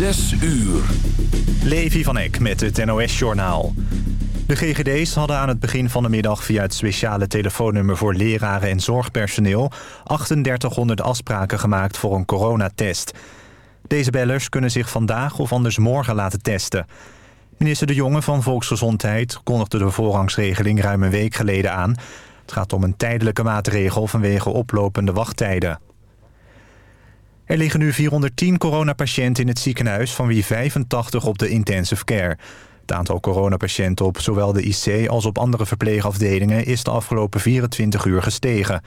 Zes uur. Levi van Eck met het NOS-journaal. De GGD's hadden aan het begin van de middag via het speciale telefoonnummer voor leraren en zorgpersoneel 3800 afspraken gemaakt voor een coronatest. Deze bellers kunnen zich vandaag of anders morgen laten testen. Minister De Jonge van Volksgezondheid kondigde de voorrangsregeling ruim een week geleden aan. Het gaat om een tijdelijke maatregel vanwege oplopende wachttijden. Er liggen nu 410 coronapatiënten in het ziekenhuis... van wie 85 op de intensive care. Het aantal coronapatiënten op zowel de IC als op andere verpleegafdelingen... is de afgelopen 24 uur gestegen.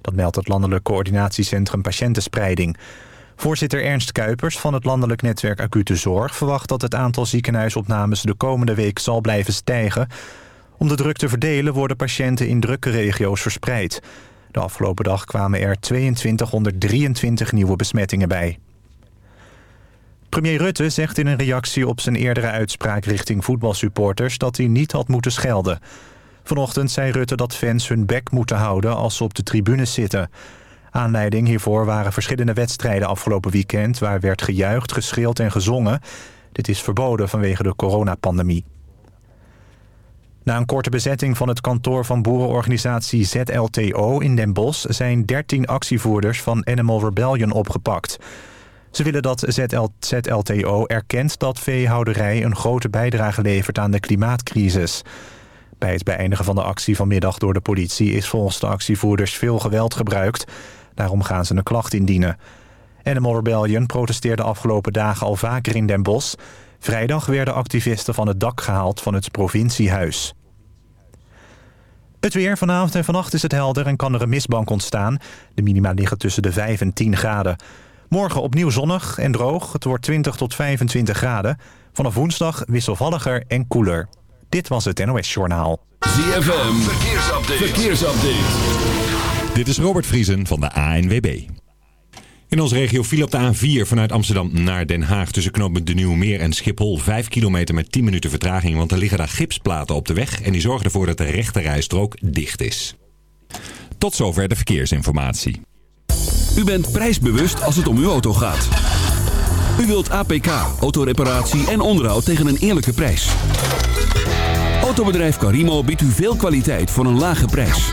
Dat meldt het Landelijk Coördinatiecentrum Patiëntenspreiding. Voorzitter Ernst Kuipers van het Landelijk Netwerk Acute Zorg... verwacht dat het aantal ziekenhuisopnames de komende week zal blijven stijgen. Om de druk te verdelen worden patiënten in drukke regio's verspreid... De afgelopen dag kwamen er 2223 nieuwe besmettingen bij. Premier Rutte zegt in een reactie op zijn eerdere uitspraak richting voetbalsupporters dat hij niet had moeten schelden. Vanochtend zei Rutte dat fans hun bek moeten houden als ze op de tribunes zitten. Aanleiding hiervoor waren verschillende wedstrijden afgelopen weekend... waar werd gejuicht, geschreeuwd en gezongen. Dit is verboden vanwege de coronapandemie. Na een korte bezetting van het kantoor van boerenorganisatie ZLTO in Den Bosch... zijn 13 actievoerders van Animal Rebellion opgepakt. Ze willen dat ZL ZLTO erkent dat veehouderij een grote bijdrage levert aan de klimaatcrisis. Bij het beëindigen van de actie vanmiddag door de politie... is volgens de actievoerders veel geweld gebruikt. Daarom gaan ze een klacht indienen. Animal Rebellion protesteerde afgelopen dagen al vaker in Den Bosch... Vrijdag werden activisten van het dak gehaald van het provinciehuis. Het weer vanavond en vannacht is het helder en kan er een mistbank ontstaan. De minima liggen tussen de 5 en 10 graden. Morgen opnieuw zonnig en droog. Het wordt 20 tot 25 graden. Vanaf woensdag wisselvalliger en koeler. Dit was het NOS Journaal. ZFM, verkeersupdate. verkeersupdate. Dit is Robert Vriesen van de ANWB. In onze regio viel op de A4 vanuit Amsterdam naar Den Haag... tussen knooppunt De Nieuwe Meer en Schiphol 5 kilometer met 10 minuten vertraging... want er liggen daar gipsplaten op de weg... en die zorgen ervoor dat de rechte rijstrook dicht is. Tot zover de verkeersinformatie. U bent prijsbewust als het om uw auto gaat. U wilt APK, autoreparatie en onderhoud tegen een eerlijke prijs. Autobedrijf Carimo biedt u veel kwaliteit voor een lage prijs.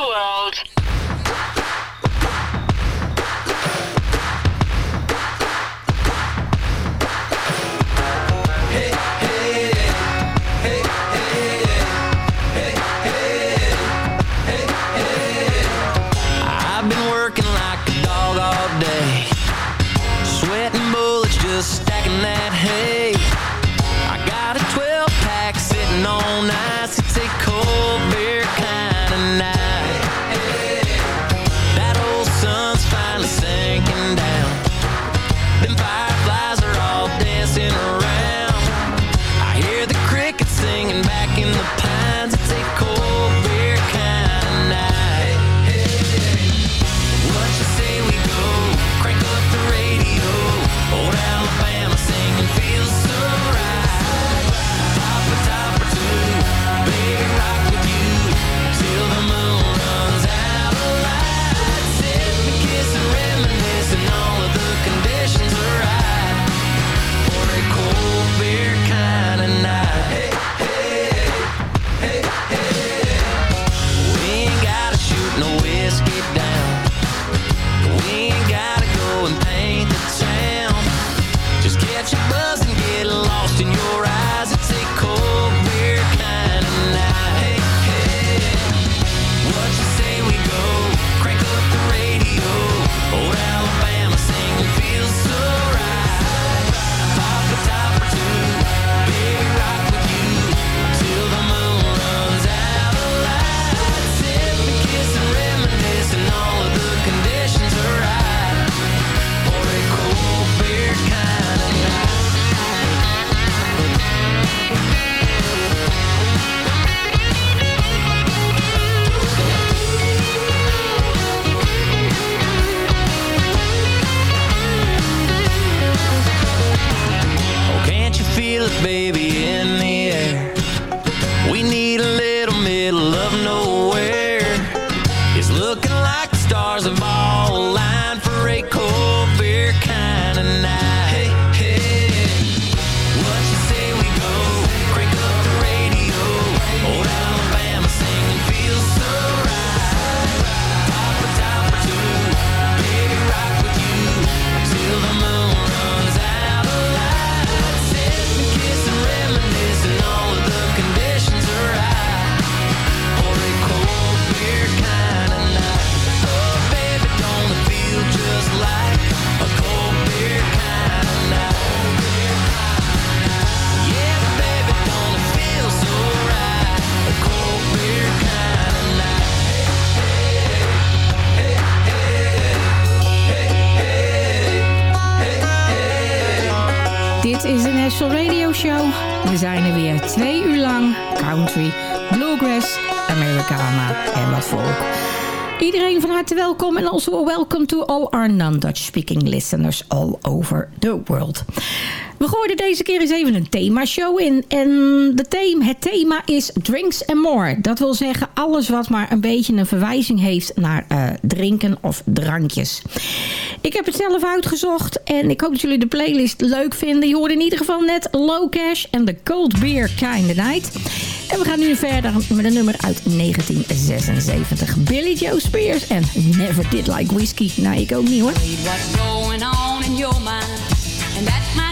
We zijn er weer twee uur lang. Country, bluegrass, Americana en wat volk. Iedereen van harte welkom en also welcome to all our non-Dutch speaking listeners all over the world. We gooiden deze keer eens even een themashow in. En de thema, het thema is Drinks and More. Dat wil zeggen alles wat maar een beetje een verwijzing heeft naar eh, drinken of drankjes. Ik heb het zelf uitgezocht en ik hoop dat jullie de playlist leuk vinden. Je hoorde in ieder geval net Low Cash en The Cold Beer Kind of Night. En we gaan nu verder met een nummer uit 1976. Billy Joe Spears en Never Did Like Whiskey. Nou, ik ook niet hoor. what's going on in your mind. And that might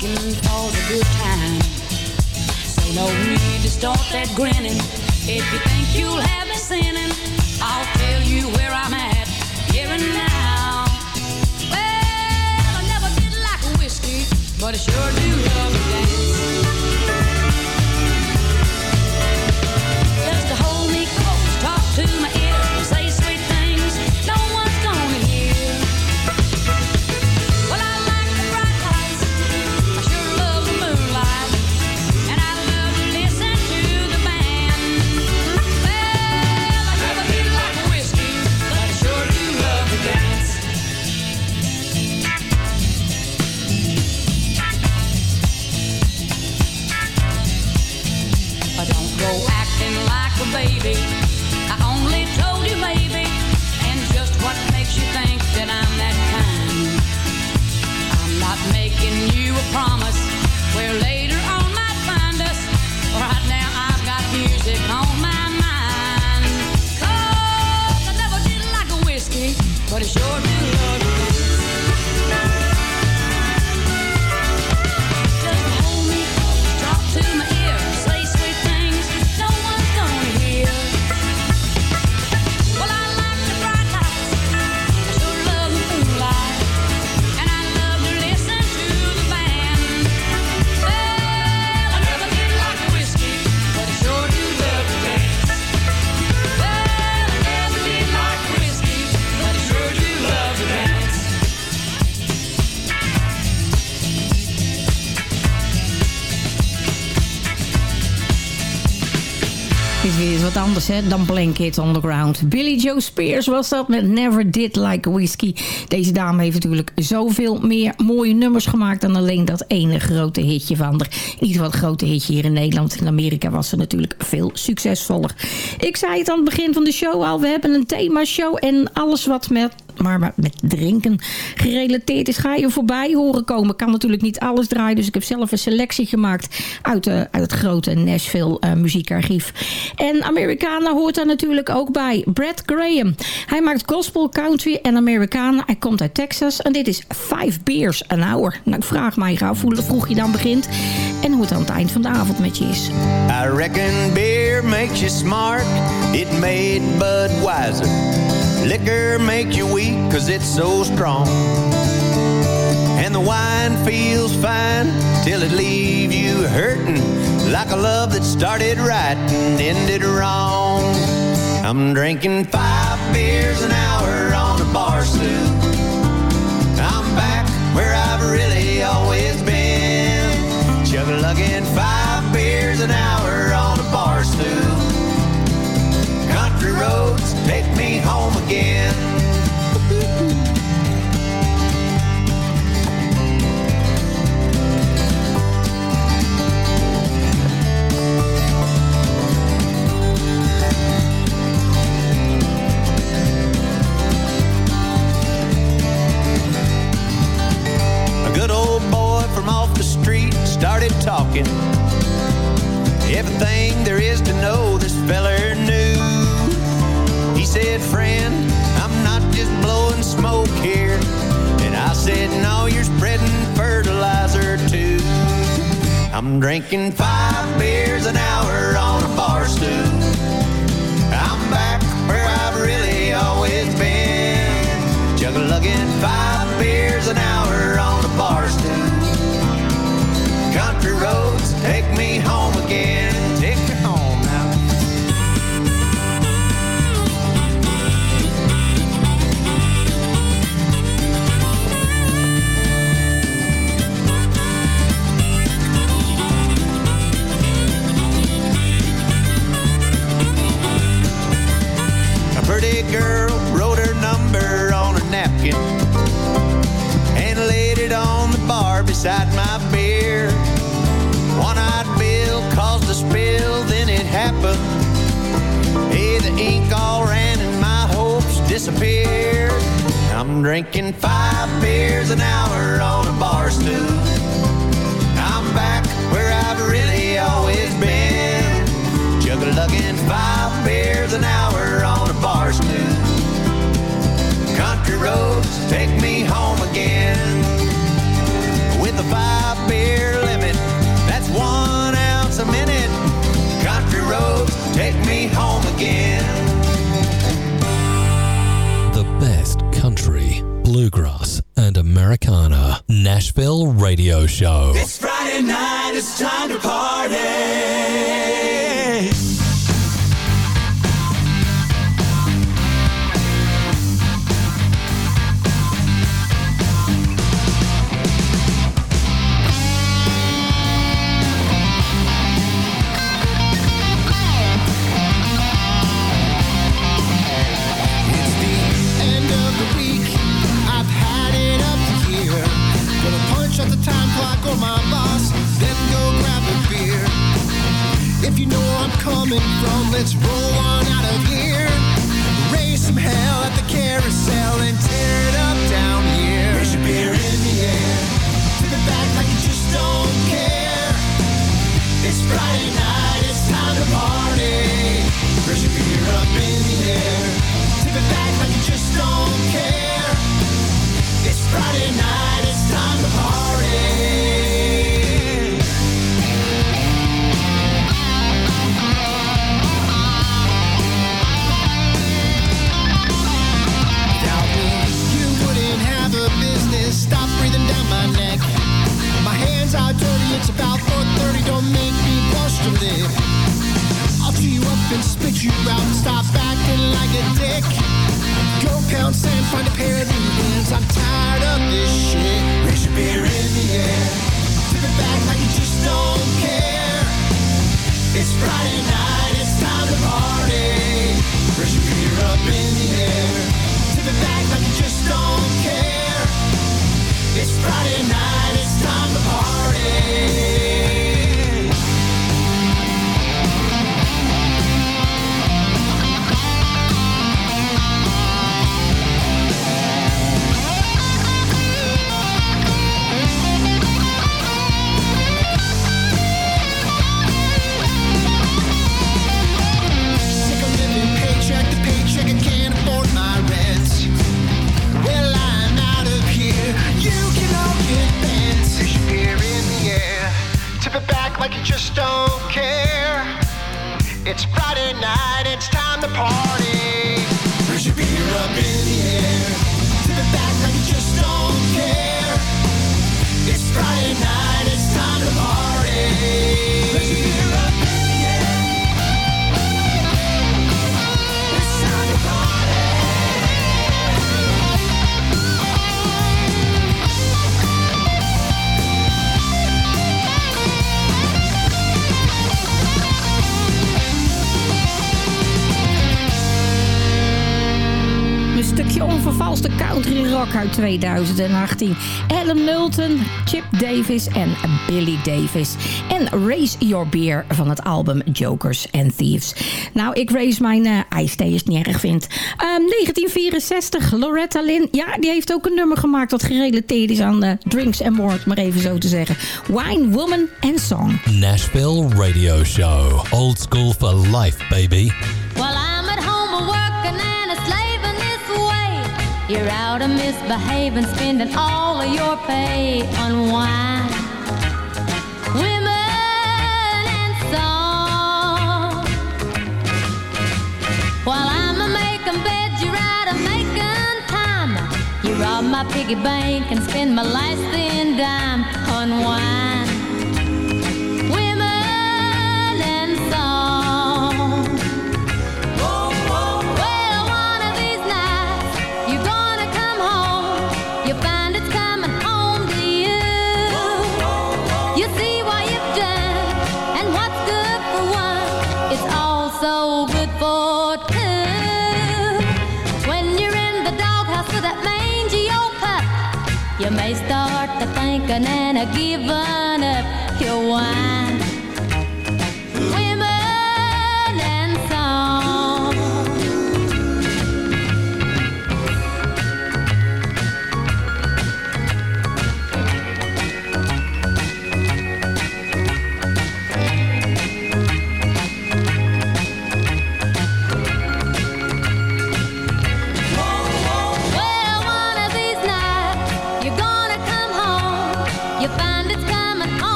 looking for a good time. So no need to start that grinning. If you think you'll have me sinning, I'll tell you where I'm at, here and now. Well, I never did like whiskey, but I sure do love dan Blanket on. Billy Joe Spears was dat met Never Did Like Whiskey. Deze dame heeft natuurlijk zoveel meer mooie nummers gemaakt... dan alleen dat ene grote hitje van haar. Geval het grote hitje hier in Nederland. In Amerika was ze natuurlijk veel succesvoller. Ik zei het aan het begin van de show al. We hebben een themashow en alles wat met maar met- drinken gerelateerd is, ga je voorbij horen komen. Kan natuurlijk niet alles draaien, dus ik heb zelf een selectie gemaakt uit, eh, uit het grote Nashville eh, muziekarchief. En Americana hoort daar natuurlijk ook bij. Brad Graham. Hij maakt gospel, country en Americana. Hij komt uit Texas en dit is Five Beers an Hour. Nou, ik vraag mij af hoe vroeg je dan begint en hoe het aan het eind van de avond met je is. I reckon beer makes you smart. It made Budweiser. Liquor makes you weak cause it's so strong. And the wine feels fine till it leaves you hurting. Like a love that started right and ended wrong. I'm drinking five beers an hour on a bar stool. I'm back where I've everything there is to know this feller knew. He said, friend, I'm not just blowing smoke here. And I said, no, you're spreading fertilizer too. I'm drinking five beers an hour on a bar stool. I'm back where I've really always been. Chug-a-lugging five beers an hour on a bar stool. Country roads take me home again. Disappeared. I'm drinking five beers an hour on a bar stool. I'm back where I've really always been. Juggle-lugging five beers an hour on a bar stool. Country roads take me home again. With a five beer limit, that's one ounce a minute. Country roads take me home again. Bluegrass, and Americana. Nashville Radio Show. It's Friday night, it's time to party. Let's roll on out of here. Raise some hell at the carousel and tear it up down here. Raise your beer in the air. Tip it back like you just don't care. It's Friday it's about 4.30. Don't make me blush to live. I'll chew you up and spit you out. Stop acting like a dick. Go pound sand, find a pair of new hands. I'm tired of this shit. Raise your beer in 2018. Adam Milton, Chip Davis en Billy Davis. En Raise Your Beer van het album Jokers and Thieves. Nou, ik raise mijn uh, ijsthee als het niet erg vind. Ehm, 1964, Loretta Lynn. Ja, die heeft ook een nummer gemaakt dat gerelateerd is aan uh, drinks and more, maar even zo te zeggen. Wine, Woman and Song. Nashville Radio Show. Old school for life, baby. While I'm at home working and a slaving this way, you're out and behaving, spending all of your pay on wine, women, and song. While I'm a making beds, you're out a making time. You rob my piggy bank and spend my last thin dime on wine. I give up.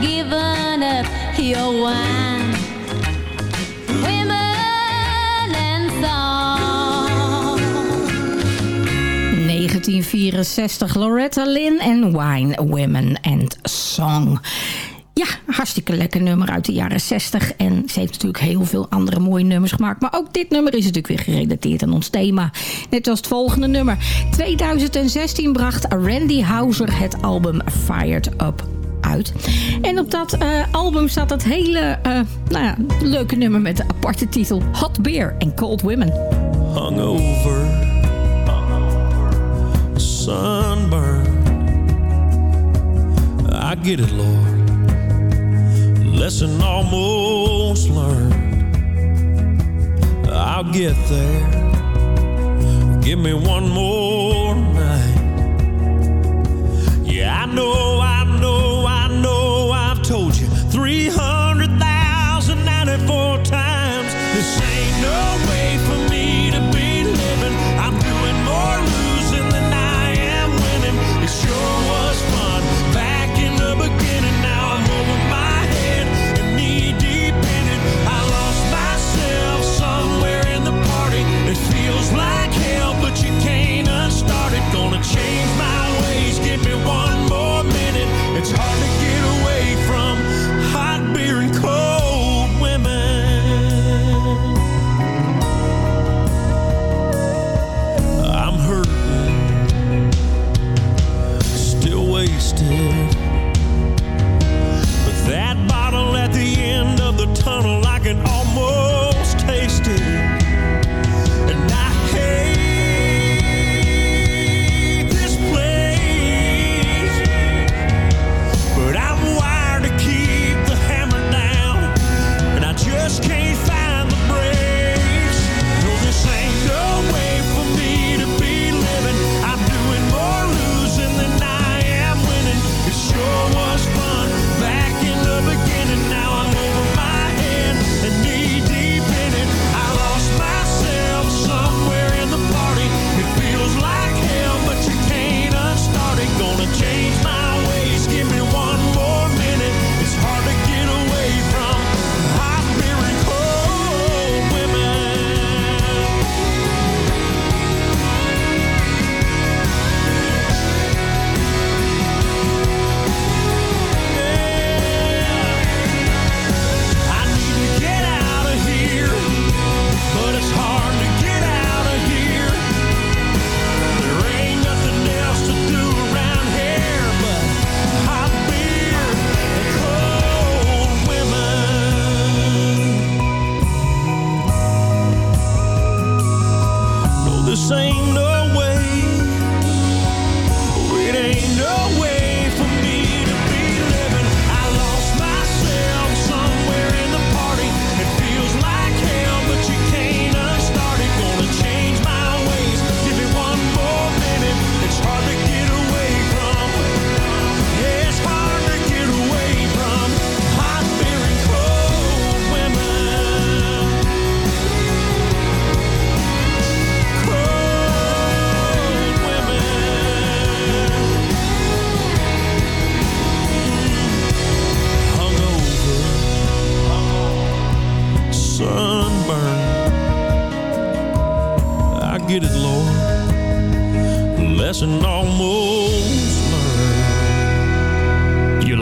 Giving up your wine. Women and song. 1964, Loretta Lynn en Wine, Women and Song. Ja, hartstikke lekker nummer uit de jaren 60. En ze heeft natuurlijk heel veel andere mooie nummers gemaakt. Maar ook dit nummer is natuurlijk weer gerelateerd aan ons thema. Net als het volgende nummer. 2016 bracht Randy Houser het album Fired Up uit. En op dat eh, album staat het hele eh, nou ja, leuke nummer met de aparte titel Hot Beer and Cold Women. hungover, sunburn. I get it, Lord. Lesson almost learned. I'll get there. Give me one more night. Yeah, I know, I told you 300,094 times. This ain't no way for me to be living. I'm doing more losing than I am winning. It sure was fun back in the beginning. Now I'm over my head and knee deep in it. I lost myself somewhere in the party. It feels like hell, but you can't unstart it. Gonna change my ways. Give me one more minute. It's hard. tunnel. Like an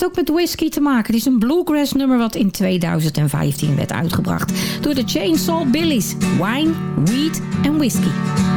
heeft ook met whisky te maken. Het is een bluegrass nummer wat in 2015 werd uitgebracht door de Chainsaw Billies. Wine, Weed en Whisky.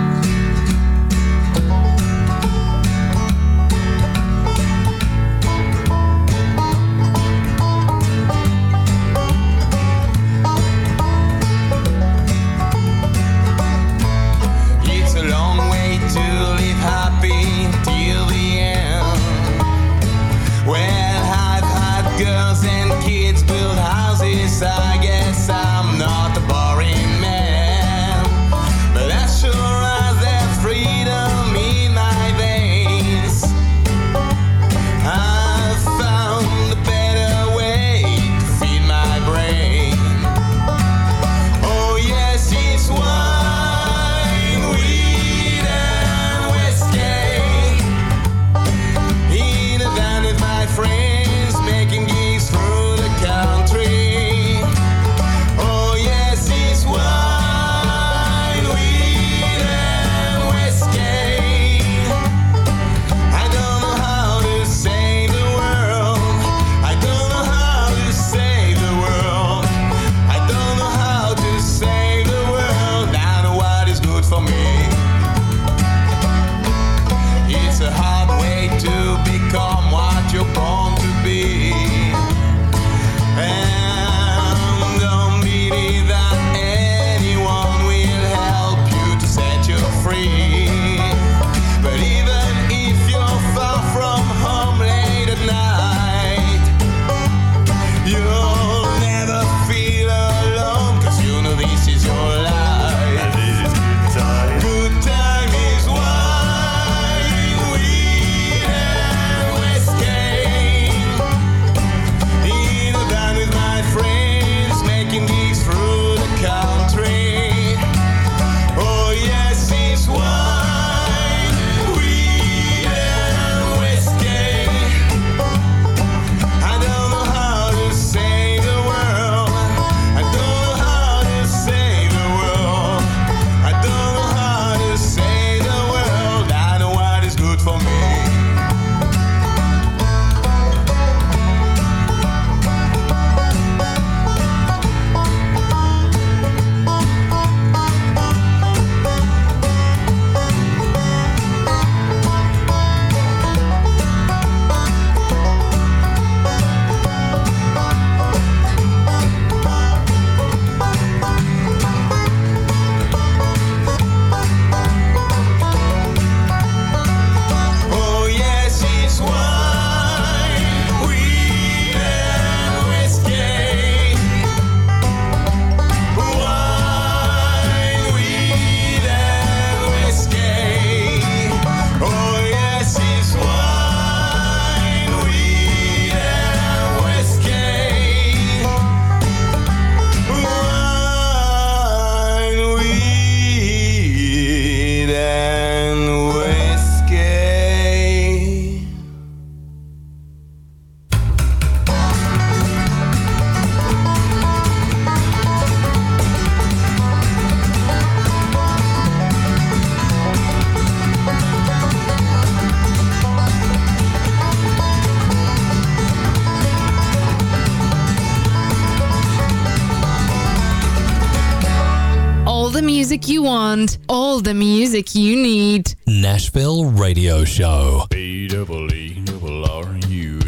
the music you want, all the music you need. Nashville Radio Show. B-double-E-double-R-U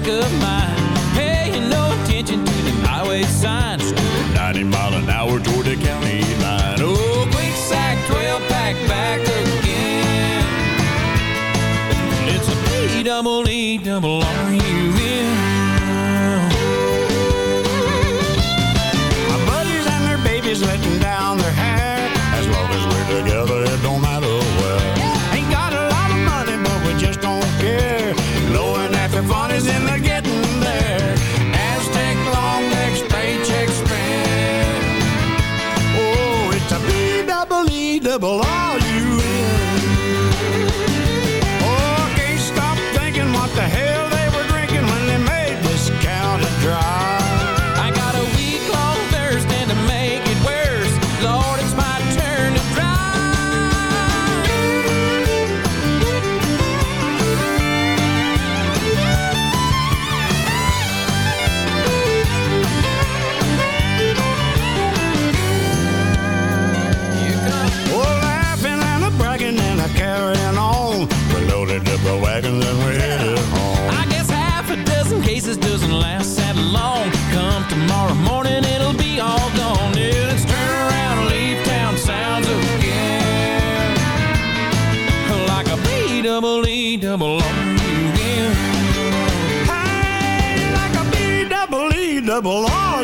truck of mine, paying no attention to the highway signs. 90 mile an hour toward the county line. Oh, quick sack, 12 pack back again. It's a B double E double R E. bee double on you again. Hey, like a double E double on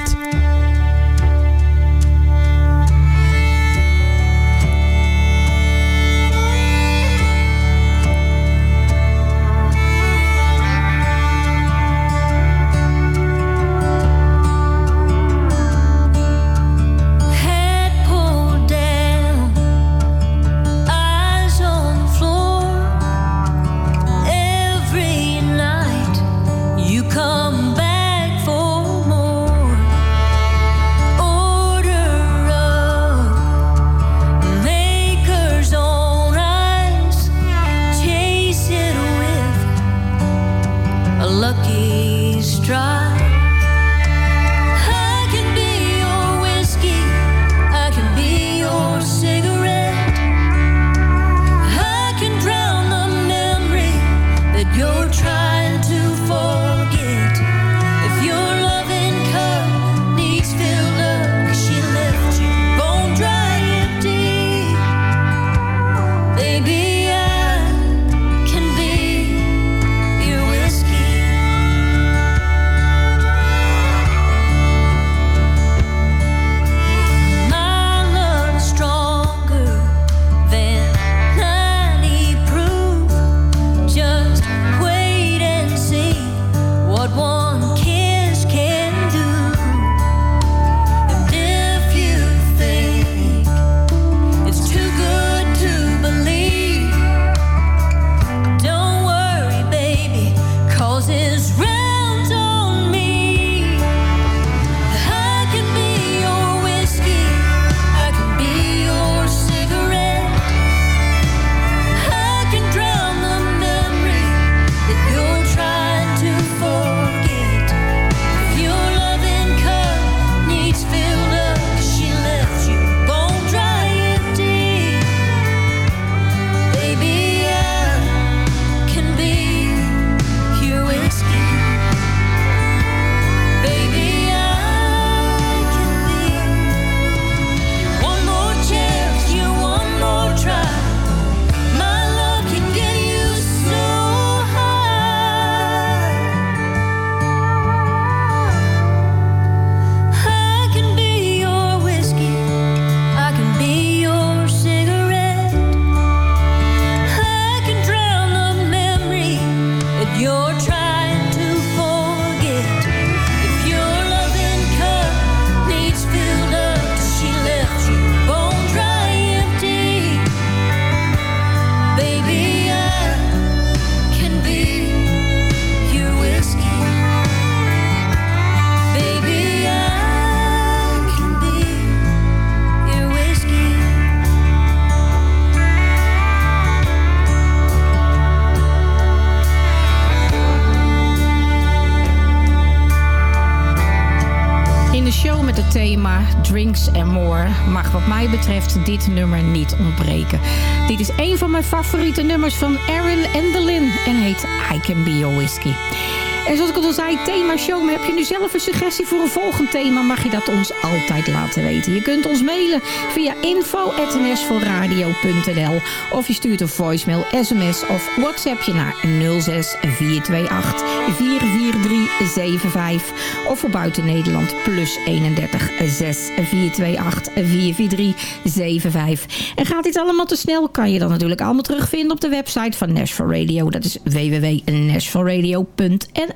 Betreft dit nummer niet ontbreken. Dit is een van mijn favoriete nummers van Aaron Endelin en heet I Can Be Your Whiskey. En zoals ik al zei, thema show. Maar heb je nu zelf een suggestie voor een volgend thema... mag je dat ons altijd laten weten. Je kunt ons mailen via info.nsvoorradio.nl Of je stuurt een voicemail, sms of whatsapp je naar 06 428 44375. Of voor buiten Nederland plus 31 6 428 44375. En gaat dit allemaal te snel, kan je dan natuurlijk allemaal terugvinden op de website van Nashville Radio. Dat is www.nashvilleradio.nl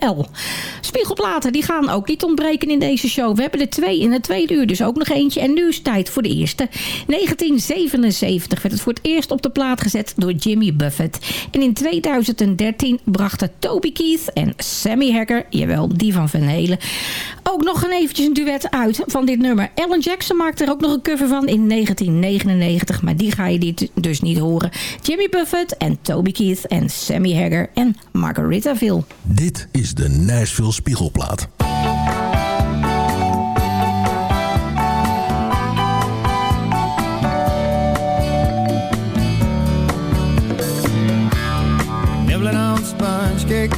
Spiegelplaten, die gaan ook niet ontbreken in deze show. We hebben er twee in het tweede uur, dus ook nog eentje. En nu is tijd voor de eerste. 1977 werd het voor het eerst op de plaat gezet door Jimmy Buffett. En in 2013 brachten Toby Keith en Sammy Hagar, jawel, die van Van Halen, ook nog een eventjes een duet uit van dit nummer. Alan Jackson maakte er ook nog een cover van in 1999, maar die ga je dit dus niet horen. Jimmy Buffett en Toby Keith en Sammy Hagar en Margaritaville. Dit is de Nashville Spiegelplaat. Nibbling on sponge cake.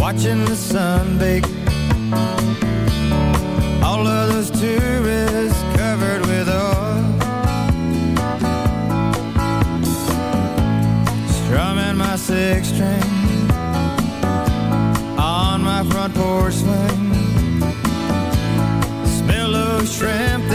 Watching the sun bake. All of those tourists covered with oil. Strumming my six string smell of shrimp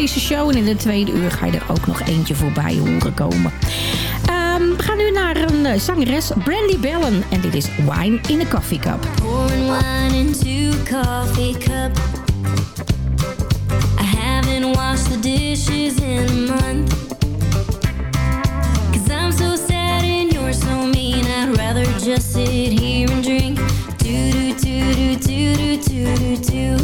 deze show. En in de tweede uur ga je er ook nog eentje voorbij horen komen. Um, we gaan nu naar een eh, zangeres, Brandy Bellen. En dit is Wine in a Coffee Cup. Pouring wine into coffee cup. I haven't washed the dishes in a month. Cause I'm so sad and you're so mean. I'd rather just sit here and drink. Do do do do do do do do do.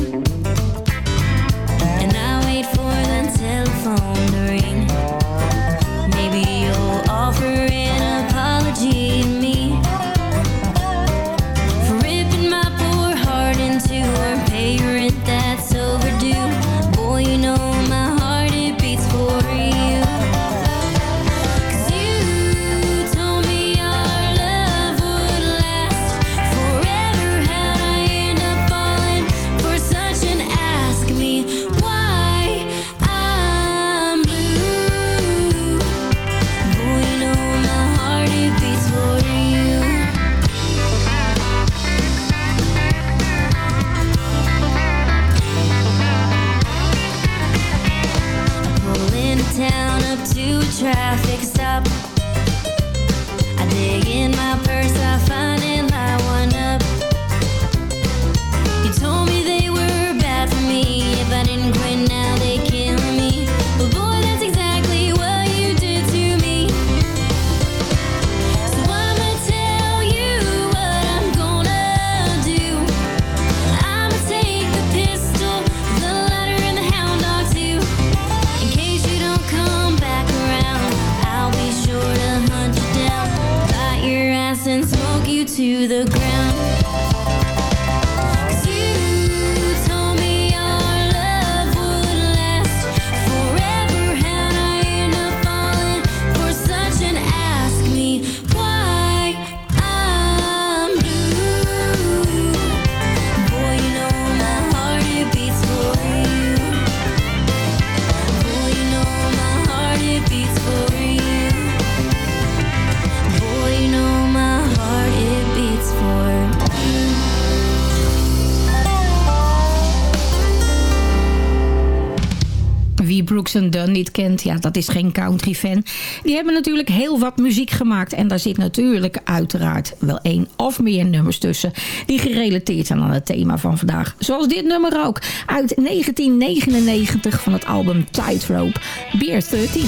Brooks and Dunn niet kent, ja, dat is geen country fan. Die hebben natuurlijk heel wat muziek gemaakt. En daar zit natuurlijk uiteraard wel één of meer nummers tussen... die gerelateerd zijn aan het thema van vandaag. Zoals dit nummer ook, uit 1999 van het album Tightrope, Beer 30.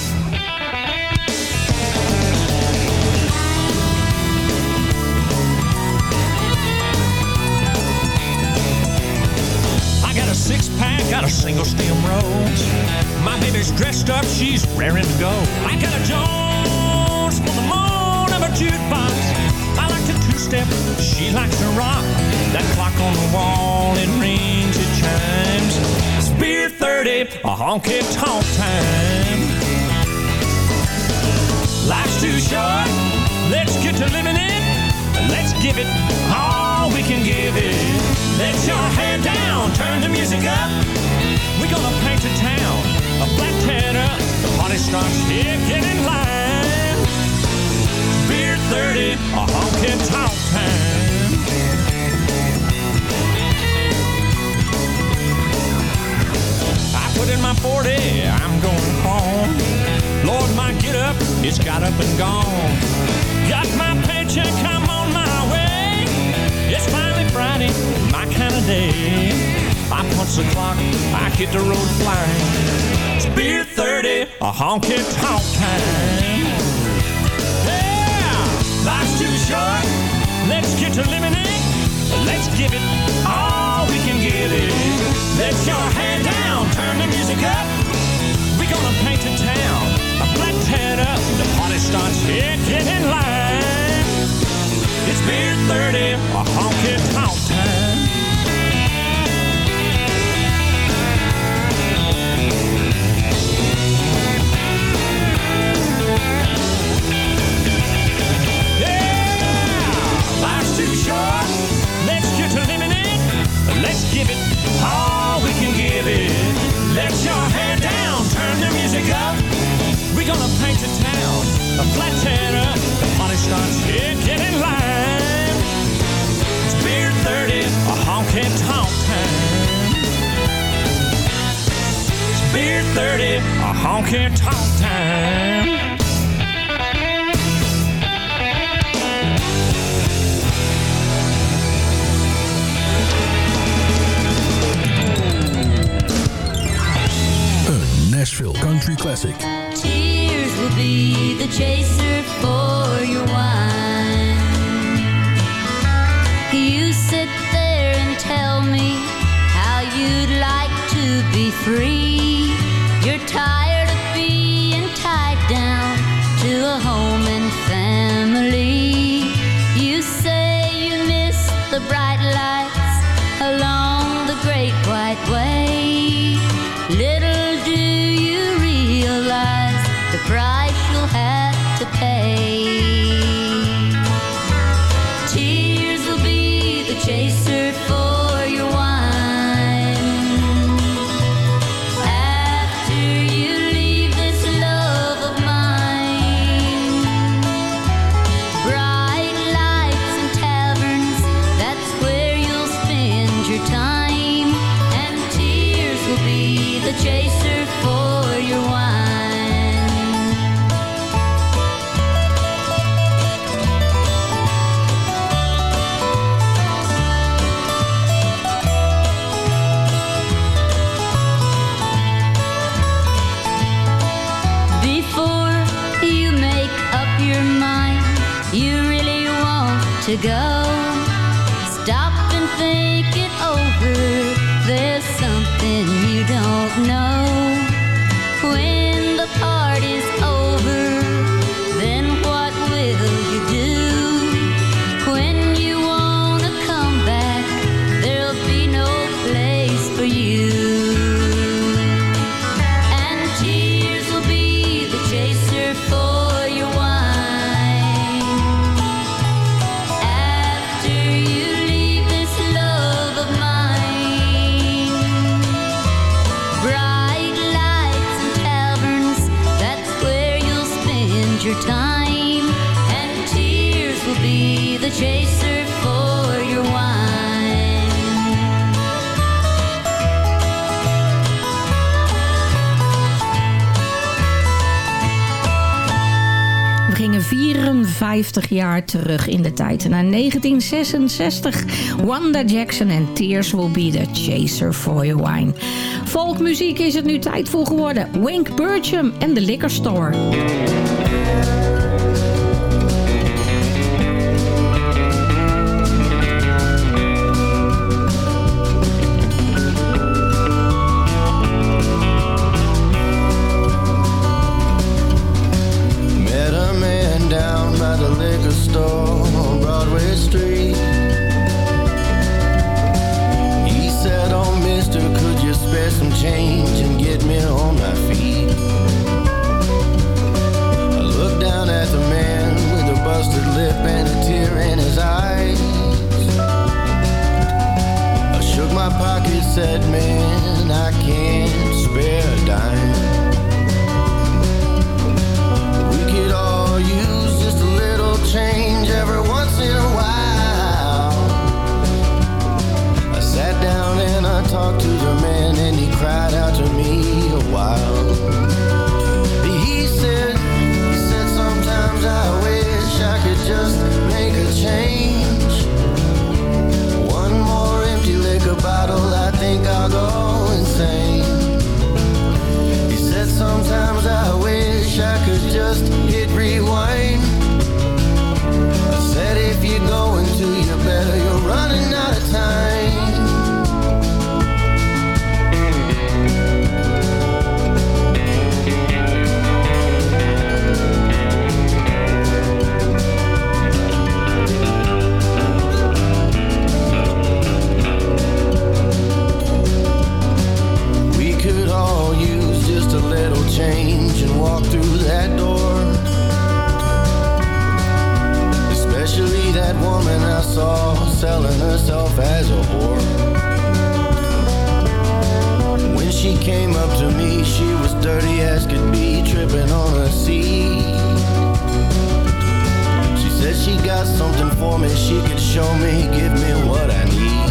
I got a six pack, got a single stem rose. My baby's dressed up, she's raring to go. I got a Jones on the moon of a jukebox. I like to two step, she likes to rock. That clock on the wall, it rings, it chimes. It's beer 30, a honky tonk time. Life's too short, let's get to living it. Let's give it all we can give it. Let your hair down, turn the music up. We're gonna paint the town a black terror. The party starts here, in line. Beer 30, a honky tonk time. I put in my 40, I'm going home. Lord, my get up, it's got up and gone. Got my paycheck, I'm on my way. It's finally Friday, my kind of day. I punch the clock, I hit the road flying. It's beer 30, a honky tonk time. Yeah, life's too short, let's get to it. Let's give it all we can give it. Let your hair down, turn the music up. We're gonna paint the town a black terror. The party starts here, get in line. It's beer 30, a honky tonk time. Give it all we can give it. Let your hair down, turn the music up. We're gonna paint the town a flat terror. The party starts here, get in line. It's beer 30, a honky tonk time. It's beer 30, a honky tonk time. Nashville Country Classic. Tears will be the chaser for your wine. You sit there and tell me how you'd like to be free. You're tired of being tied down to a home and family. You say you miss the bright lights along the great white way. Little do you realize the price. 50 jaar terug in de tijd. Naar 1966, Wanda Jackson en Tears Will Be The Chaser For Your Wine. Volkmuziek is het nu tijd voor geworden. Wink Burcham en The Liquor Store. she came up to me, she was dirty as could be, tripping on her seat. She said she got something for me, she could show me, give me what I need.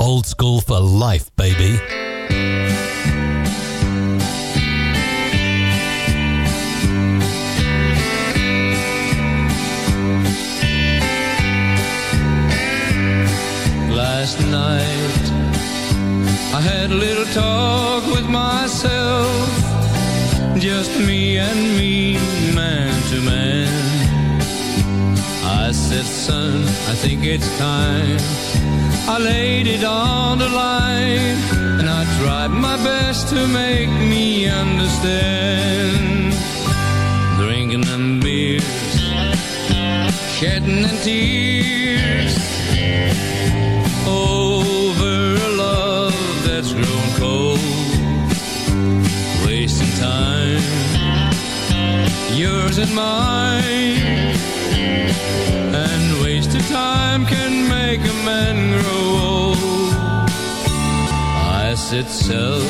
Old school for life, baby. Last night I had a little talk with myself. Just me and me, man to man. I said, son, I think it's time I laid it on the line And I tried my best to make me understand Drinking them beers Shedding and tears over a love that's grown cold. Wasting time, yours and mine. Time can make a man grow old. I said, self,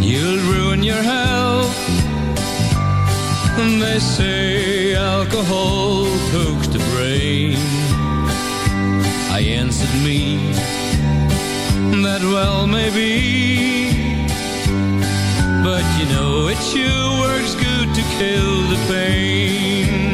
you'll ruin your health. And they say alcohol cooks the brain. I answered me that well maybe but you know it sure works good to kill the pain